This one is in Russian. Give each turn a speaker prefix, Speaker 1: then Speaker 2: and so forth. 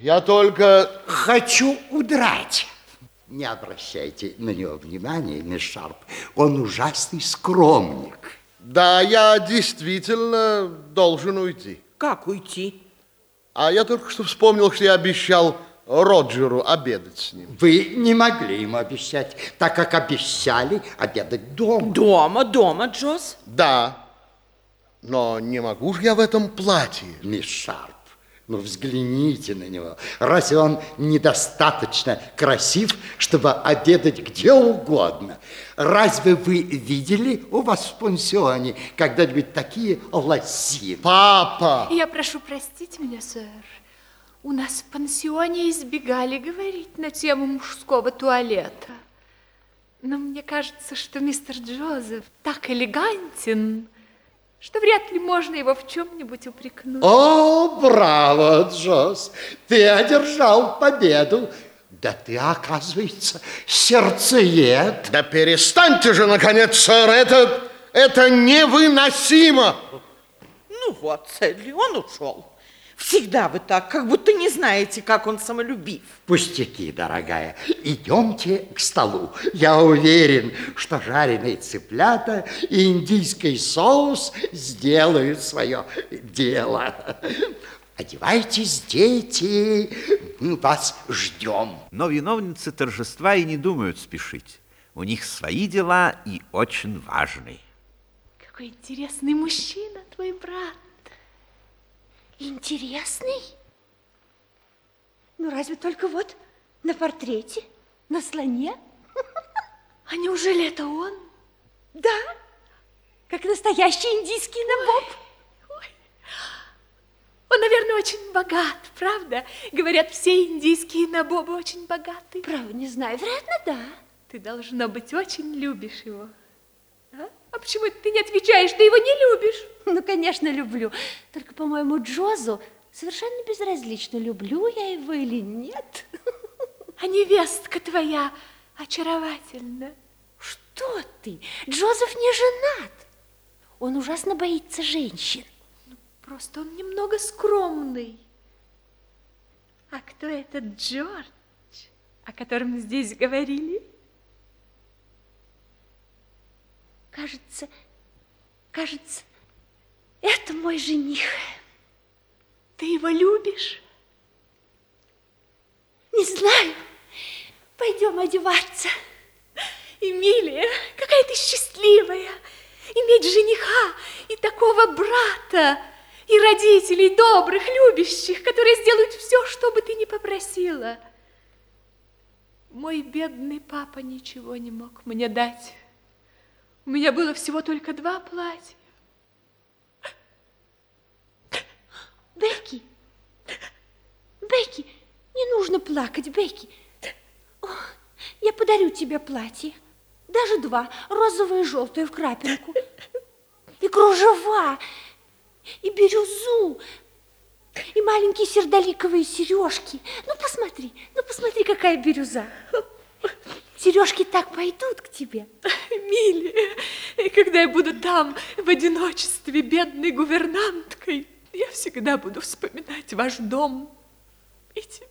Speaker 1: Я только...
Speaker 2: Хочу удрать. Не обращайте на него внимания, мисс Шарп. Он ужасный скромник.
Speaker 1: Да, я действительно должен уйти.
Speaker 3: Как уйти?
Speaker 1: А я только что вспомнил, что я обещал Роджеру обедать с ним.
Speaker 2: Вы не могли ему обещать, так как обещали обедать дома.
Speaker 3: Дома, дома, Джоз.
Speaker 1: Да, но не могу же я в этом платье.
Speaker 2: Мисс Шарп, ну взгляните на него. Разве он недостаточно красив, чтобы обедать где угодно? Разве вы видели у вас в пансионе когда-нибудь такие лосины?
Speaker 1: Папа!
Speaker 4: Я прошу простить меня, сэр. У нас в пансионе избегали говорить на тему мужского туалета. Но мне кажется, что мистер Джозеф так элегантен, что вряд ли можно его в чем-нибудь упрекнуть.
Speaker 2: О, браво, Джос, ты одержал победу. Да ты, оказывается, сердцеед.
Speaker 1: Да перестаньте же, наконец, сэр, это, это невыносимо.
Speaker 3: Ну вот, Сэдли, он ушел. Всегда вы так, как будто не знаете, как он самолюбив.
Speaker 2: Пустяки, дорогая. Идемте к столу. Я уверен, что жареные цыплята и индийский соус сделают свое дело. Одевайтесь, дети, мы вас ждем.
Speaker 5: Но виновницы торжества и не думают спешить. У них свои дела и очень важные.
Speaker 4: Какой интересный мужчина твой брат.
Speaker 6: Интересный? Ну, разве только вот на портрете, на слоне?
Speaker 4: А неужели это он?
Speaker 6: Да, как настоящий индийский набоб.
Speaker 4: Он, наверное, очень богат, правда? Говорят, все индийские набобы очень богаты.
Speaker 6: Право, не знаю, вероятно, да.
Speaker 4: Ты, должно быть, очень любишь его. А, почему ты не отвечаешь, ты его не любишь?
Speaker 6: Ну, конечно, люблю. Только, по-моему, Джозу совершенно безразлично, люблю я его или нет.
Speaker 4: А невестка твоя очаровательна.
Speaker 6: Что ты? Джозеф не женат. Он ужасно боится женщин.
Speaker 4: Просто он немного скромный. А кто этот Джордж, о котором здесь говорили?
Speaker 6: Кажется, кажется, это мой жених.
Speaker 4: Ты его любишь?
Speaker 6: Не знаю. Пойдем одеваться.
Speaker 4: Эмилия, какая ты счастливая. Иметь жениха и такого брата, и родителей добрых, любящих, которые сделают все, что бы ты ни попросила. Мой бедный папа ничего не мог мне дать. У меня было всего только два платья.
Speaker 6: Бекки, Бекки, не нужно плакать, Бекки. О, я подарю тебе платье. Даже два, розовое и желтое в крапинку. И кружева, и бирюзу, и маленькие сердоликовые сережки. Ну, посмотри, ну, посмотри, какая бирюза. Сережки так пойдут к тебе.
Speaker 4: Милия, когда я буду там в одиночестве бедной гувернанткой, я всегда буду вспоминать ваш дом и тебя.